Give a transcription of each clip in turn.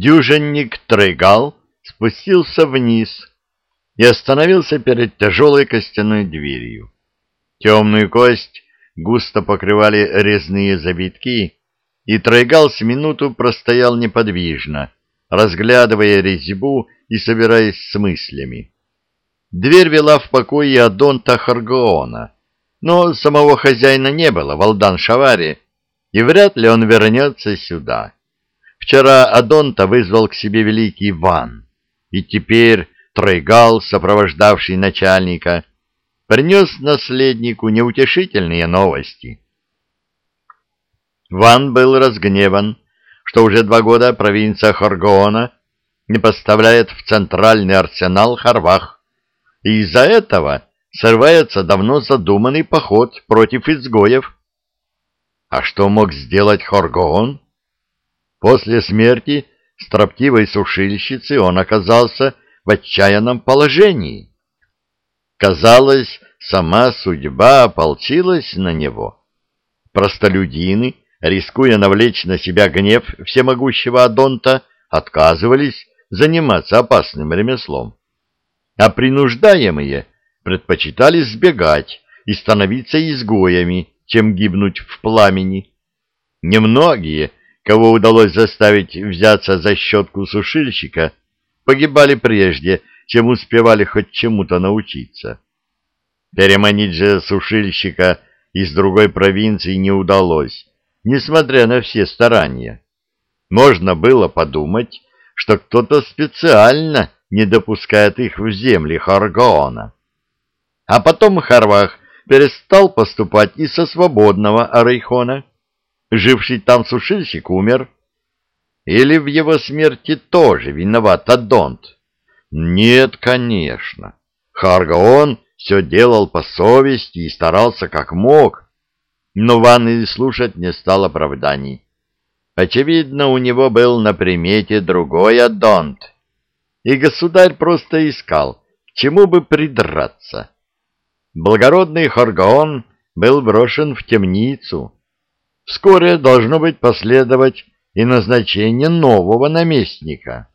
Дюжинник Трейгал спустился вниз и остановился перед тяжелой костяной дверью. Темную кость густо покрывали резные завитки, и Тройгал с минуту простоял неподвижно, разглядывая резьбу и собираясь с мыслями. Дверь вела в покое Адонта Харгоона, но самого хозяина не было, Валдан Шавари, и вряд ли он вернется сюда. Вчера Адонта вызвал к себе великий Иван, и теперь Тройгал, сопровождавший начальника, принес наследнику неутешительные новости. Ван был разгневан, что уже два года провинция Хоргоона не поставляет в центральный арсенал Харвах, и из-за этого срывается давно задуманный поход против изгоев. А что мог сделать Хоргоон? После смерти строптивой сушильщицы он оказался в отчаянном положении. Казалось, сама судьба ополчилась на него. Простолюдины, рискуя навлечь на себя гнев всемогущего Адонта, отказывались заниматься опасным ремеслом. А принуждаемые предпочитали сбегать и становиться изгоями, чем гибнуть в пламени. Немногие, кого удалось заставить взяться за щетку сушильщика, погибали прежде, чем успевали хоть чему-то научиться. Переманить же сушильщика из другой провинции не удалось, несмотря на все старания. Можно было подумать, что кто-то специально не допускает их в земли Харгоона. А потом Харвах перестал поступать и со свободного Арейхона. Живший там сушильщик умер. Или в его смерти тоже виноват Адонт? Нет, конечно. Харгаон все делал по совести и старался как мог, но Ван и слушать не стал оправданий. Очевидно, у него был на примете другой Адонт, и государь просто искал, к чему бы придраться. Благородный Харгаон был брошен в темницу. Вскоре должно быть последовать и назначение нового наместника.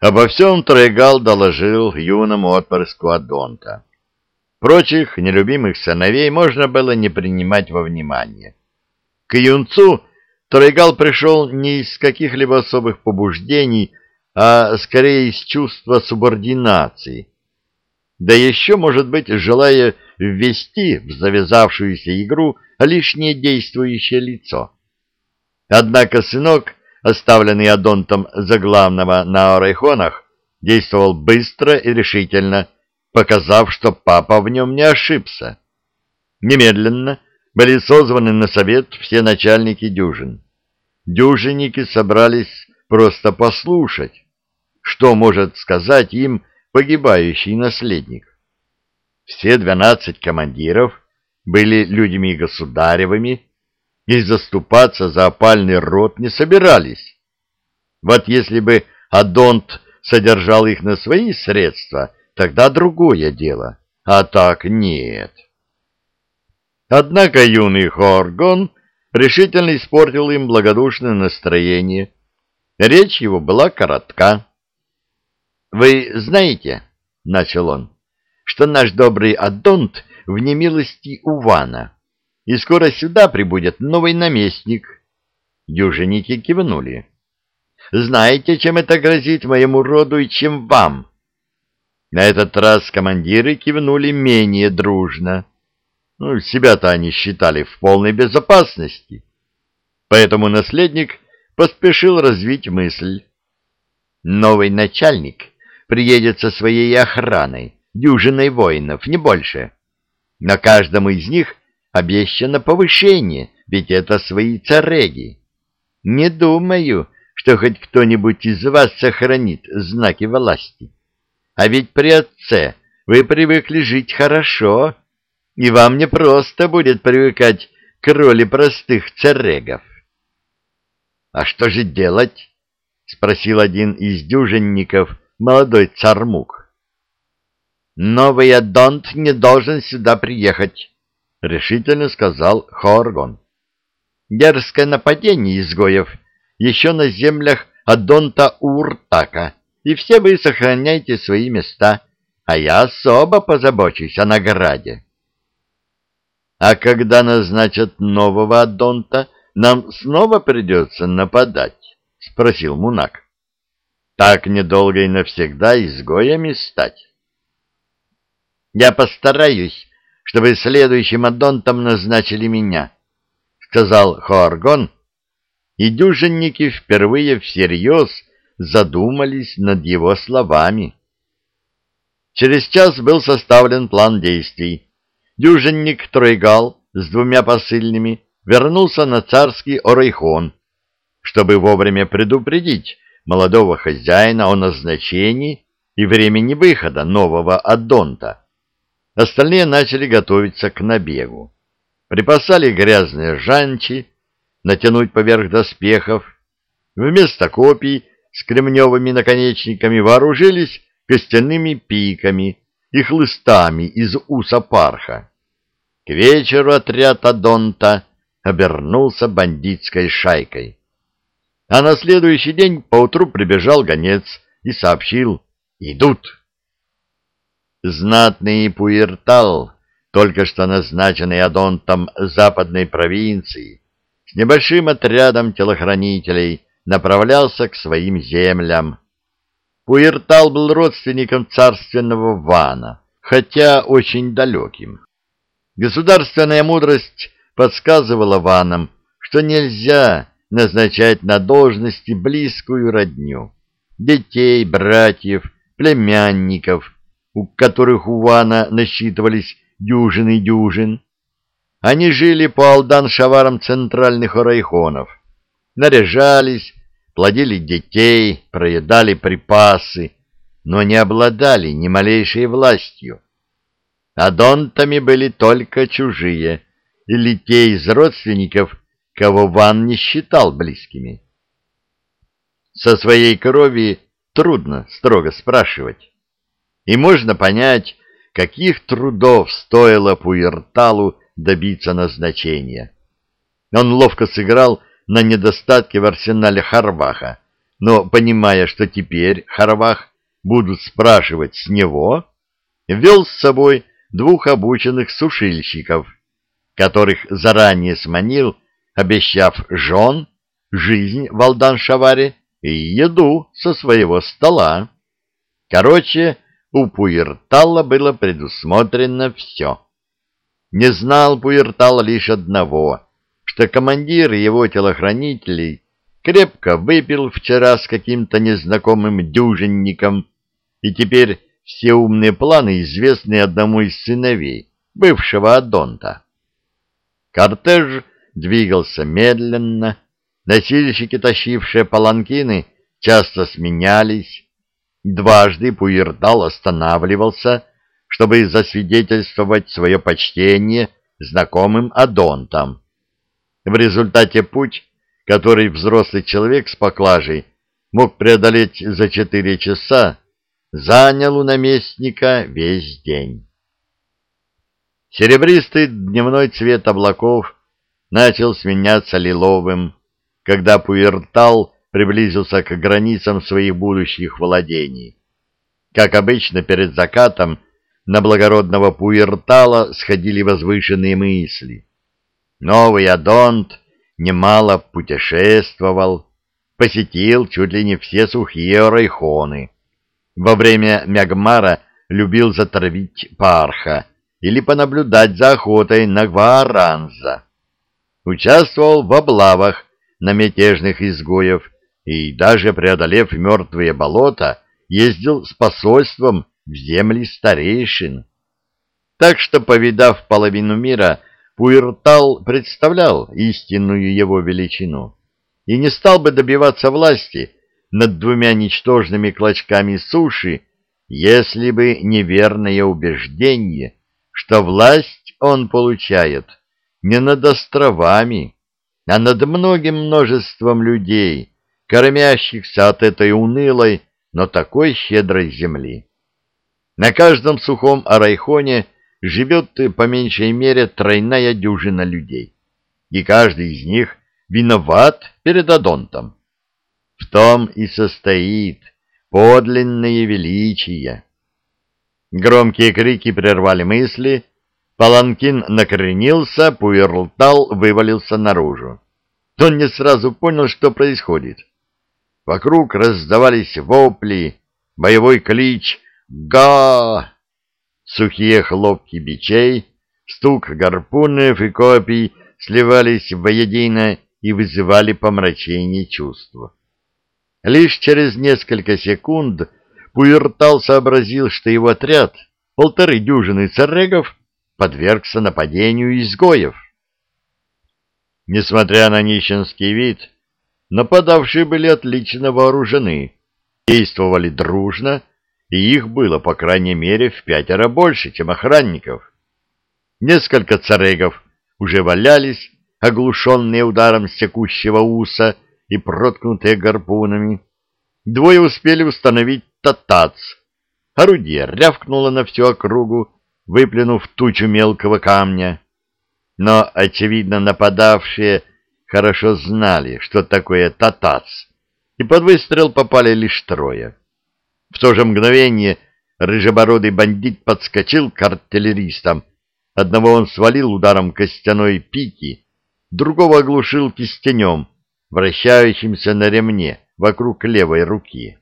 Обо всем Тройгал доложил юному отпрыску Адонта. Прочих нелюбимых сыновей можно было не принимать во внимание. К юнцу Тройгал пришел не из каких-либо особых побуждений, а скорее из чувства субординации. Да еще, может быть, желая ввести в завязавшуюся игру лишнее действующее лицо. Однако сынок оставленный Адонтом за главного на Орайхонах, действовал быстро и решительно, показав, что папа в нем не ошибся. Немедленно были созваны на совет все начальники дюжин. Дюжинники собрались просто послушать, что может сказать им погибающий наследник. Все двенадцать командиров были людьми государевыми, и заступаться за опальный род не собирались. Вот если бы Адонт содержал их на свои средства, тогда другое дело, а так нет. Однако юный Хоргон решительно испортил им благодушное настроение. Речь его была коротка. «Вы знаете, — начал он, — что наш добрый Адонт в немилости у Вана, и скоро сюда прибудет новый наместник. Юженики кивнули. Знаете, чем это грозит моему роду и чем вам? На этот раз командиры кивнули менее дружно. Ну, себя-то они считали в полной безопасности. Поэтому наследник поспешил развить мысль. Новый начальник приедет со своей охраной, дюжиной воинов, не больше. На каждом из них обещано повышение, ведь это свои цареги. Не думаю, что хоть кто-нибудь из вас сохранит знаки власти. А ведь при отце вы привыкли жить хорошо, и вам не просто будет привыкать к роли простых царегов. — А что же делать? — спросил один из дюжинников, молодой цармук. — Новый Адонт не должен сюда приехать, — решительно сказал Хоргон. Дерзкое нападение изгоев еще на землях Адонта Уртака, и все вы сохраняйте свои места, а я особо позабочусь о награде. — А когда назначат нового Адонта, нам снова придется нападать? — спросил Мунак. — Так недолго и навсегда изгоями стать. — Я постараюсь, чтобы следующим Адонтом назначили меня, — сказал Хоаргон, и дюжинники впервые всерьез задумались над его словами. Через час был составлен план действий. Дюжинник Тройгал с двумя посыльными вернулся на царский Орайхон, чтобы вовремя предупредить молодого хозяина о назначении и времени выхода нового Аддонта. Остальные начали готовиться к набегу. Припасали грязные жанчи, натянуть поверх доспехов. Вместо копий с кремневыми наконечниками вооружились костяными пиками и хлыстами из уса парха. К вечеру отряд Адонта обернулся бандитской шайкой. А на следующий день поутру прибежал гонец и сообщил «Идут». Знатный Пуиртал, только что назначенный Адонтом западной провинции, с небольшим отрядом телохранителей направлялся к своим землям. Пуиртал был родственником царственного Вана, хотя очень далеким. Государственная мудрость подсказывала Ванам, что нельзя назначать на должности близкую родню, детей, братьев, племянников, у которых у Вана насчитывались дюжины дюжин. Они жили по алдан-шаварам центральных райхонов, наряжались, плодили детей, проедали припасы, но не обладали ни малейшей властью. Адонтами были только чужие, или те из родственников, кого Ван не считал близкими. Со своей крови трудно строго спрашивать. И можно понять, каких трудов стоило Пуерталу добиться назначения. Он ловко сыграл на недостатке в арсенале Харваха, но, понимая, что теперь Харвах будут спрашивать с него, ввел с собой двух обученных сушильщиков, которых заранее сманил, обещав жен, жизнь в Алдан-Шаваре и еду со своего стола. Короче, у Пуиртала было предусмотрено все. Не знал Пуиртал лишь одного, что командир его телохранителей крепко выпил вчера с каким-то незнакомым дюжинником, и теперь все умные планы известны одному из сыновей, бывшего Адонта. Кортеж двигался медленно, носильщики, тащившие паланкины, часто сменялись. Дважды Пуирдал останавливался, чтобы засвидетельствовать свое почтение знакомым Адонтам. В результате путь, который взрослый человек с поклажей мог преодолеть за четыре часа, занял у наместника весь день. Серебристый дневной цвет облаков начал сменяться лиловым, когда Пуэртал приблизился к границам своих будущих владений. Как обычно, перед закатом на благородного Пуэртала сходили возвышенные мысли. Новый Адонт немало путешествовал, посетил чуть ли не все сухие райхоны. Во время Мягмара любил затравить парха, или понаблюдать за охотой на Гвааранза. Участвовал в облавах на мятежных изгоев и, даже преодолев мертвые болота, ездил с посольством в земли старейшин. Так что, повидав половину мира, Пуиртал представлял истинную его величину и не стал бы добиваться власти над двумя ничтожными клочками суши, если бы неверное убеждение, что власть он получает не над островами, а над многим множеством людей, кормящихся от этой унылой, но такой щедрой земли. На каждом сухом арайхоне живет по меньшей мере тройная дюжина людей, и каждый из них виноват перед Адонтом. В том и состоит подлинное величие. Громкие крики прервали мысли, паланкин накренился, Пуэрлтал вывалился наружу. Он не сразу понял, что происходит. Вокруг раздавались вопли, боевой клич «Га!», сухие хлопки бичей, стук гарпунов и копий сливались воедино и вызывали помрачение чувств. Лишь через несколько секунд Пуэртал сообразил, что его отряд, полторы дюжины царегов, подвергся нападению изгоев. Несмотря на нищенский вид, нападавшие были отлично вооружены, действовали дружно, и их было, по крайней мере, в пятеро больше, чем охранников. Несколько царегов уже валялись, оглушенные ударом секущего уса и проткнутые гарпунами. Двое успели установить татац. Орудие рявкнуло на всю округу, выплюнув тучу мелкого камня. Но, очевидно, нападавшие хорошо знали, что такое татац, и под выстрел попали лишь трое. В то же мгновение рыжебородый бандит подскочил к артиллеристам. Одного он свалил ударом костяной пики, другого оглушил кистенем, вращающимся на ремне вокруг левой руки.